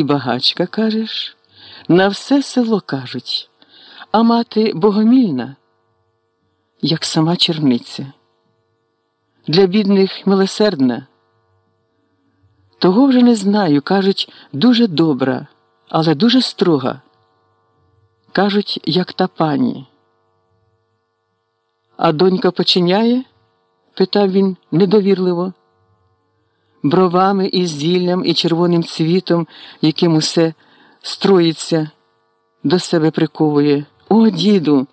І багачка, кажеш, на все село кажуть, а мати богомільна, як сама черниця. Для бідних милосердна. Того вже не знаю, кажуть, дуже добра, але дуже строга. Кажуть, як та пані. А донька починяє? питав він недовірливо. Бровами і зіллям і червоним цвітом, яким усе строїться, до себе приковує. О, діду,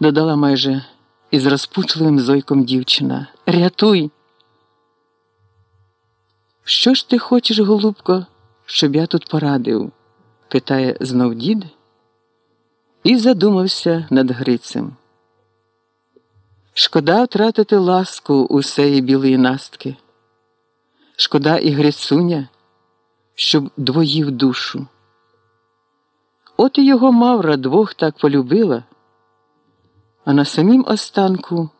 додала майже із розпучливим зойком дівчина. Рятуй. Що ж ти хочеш, голубко, щоб я тут порадив? питає знов дід і задумався над Грицем. Шкода втратити ласку усеї білої настки. Шкода і Грицуня, щоб двоїв душу. От і його Мавра двох так полюбила, а на самім останку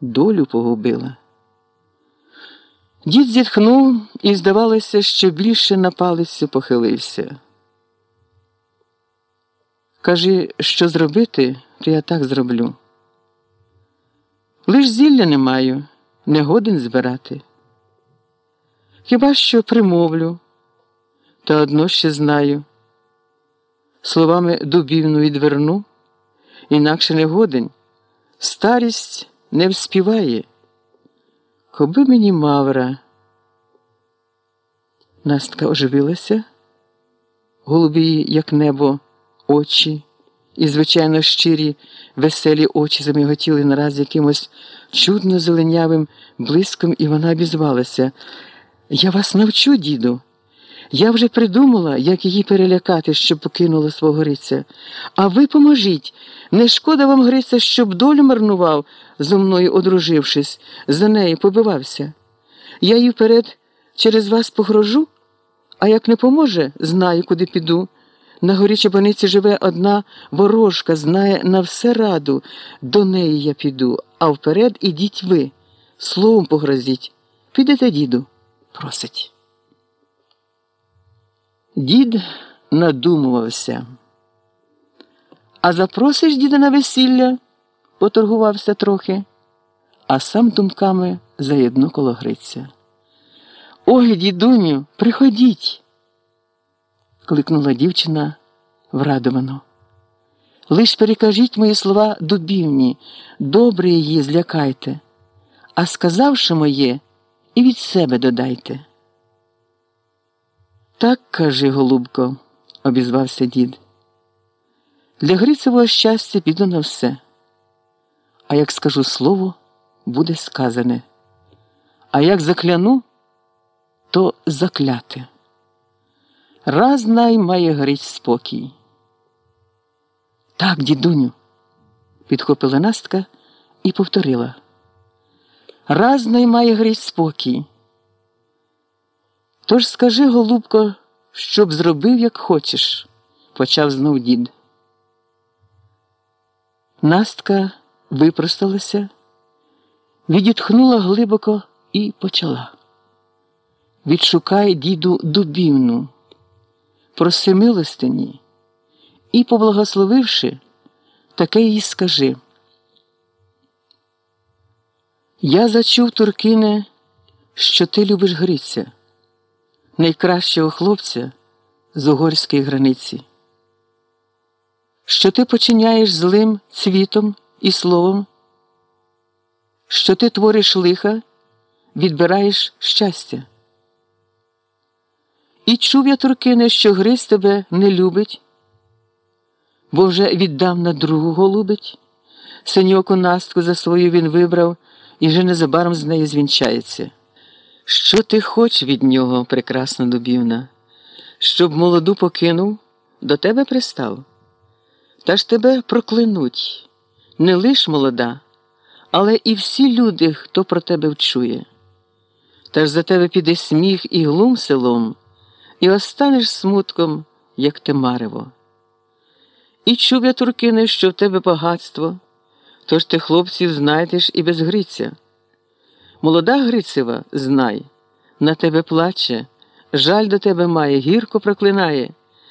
долю погубила. Дід зітхнув і, здавалося, що більше на палицю похилився. Кажи, що зробити, то я так зроблю. Лиш зілля не маю, не годен збирати. Хіба що примовлю, та одно ще знаю. Словами дубівну відверну, інакше не годен, старість не вспіває. Коби мені мавра. Настка оживилася, голубі, як небо, очі, і, звичайно, щирі, веселі очі замиготіли нараз якимось чудно зеленявим блиском, і вона обізвалася. Я вас навчу, діду. Я вже придумала, як її перелякати, щоб покинула свого Гриця. А ви поможіть. Не шкода вам Гриця, щоб долю марнував, зо мною одружившись, за неї побивався. Я їй вперед через вас погрожу, а як не поможе, знаю, куди піду. На горі Чабаниці живе одна ворожка, знає на все раду. До неї я піду, а вперед ідіть ви. Словом погрозіть. Підете, діду, просить. Дід надумувався. А запросиш діда на весілля, поторгувався трохи, а сам думками заєдно коло Гриця. Ой, дідуню, приходіть, кликнула дівчина врадовано. Лиш перекажіть мої слова дубівні, добре її злякайте, а сказавши моє, і від себе додайте. Так кажи, голубко, обізвався дід. Для Грицевого щастя піду на все. А як скажу слово, буде сказане. А як закляну, то закляте. Раз най має спокій. Так, дідуню, підхопила Настка і повторила. Раз най має Гриць спокій. Тож скажи, голубко, щоб зробив, як хочеш, почав знов дід. Настка випросталася, відітхнула глибоко і почала. Відшукай, діду, дубівну, проси милостині і, поблагословивши, таке їй скажи. Я зачув, Туркине, що ти любиш Гриця найкращого хлопця з угорської границі, що ти починяєш злим цвітом і словом, що ти твориш лиха, відбираєш щастя. І чув я, Туркине, що Гриць тебе не любить, бо вже віддавна другу голубить, синьоку настку за свою він вибрав і вже незабаром з нею звінчається. Що ти хоч від нього, прекрасна дубівна, щоб молоду покинув, до тебе пристав? Та ж тебе проклянуть не лиш молода, але і всі люди, хто про тебе вчує. Та ж за тебе піде сміх і глум селом, і останеш смутком, як те марево. І чув я, Туркине, що в тебе багатство, тож ти хлопців знайдеш і без Гриця. Молода Грицева, знай, на тебе плаче, жаль до тебе має, гірко проклинає.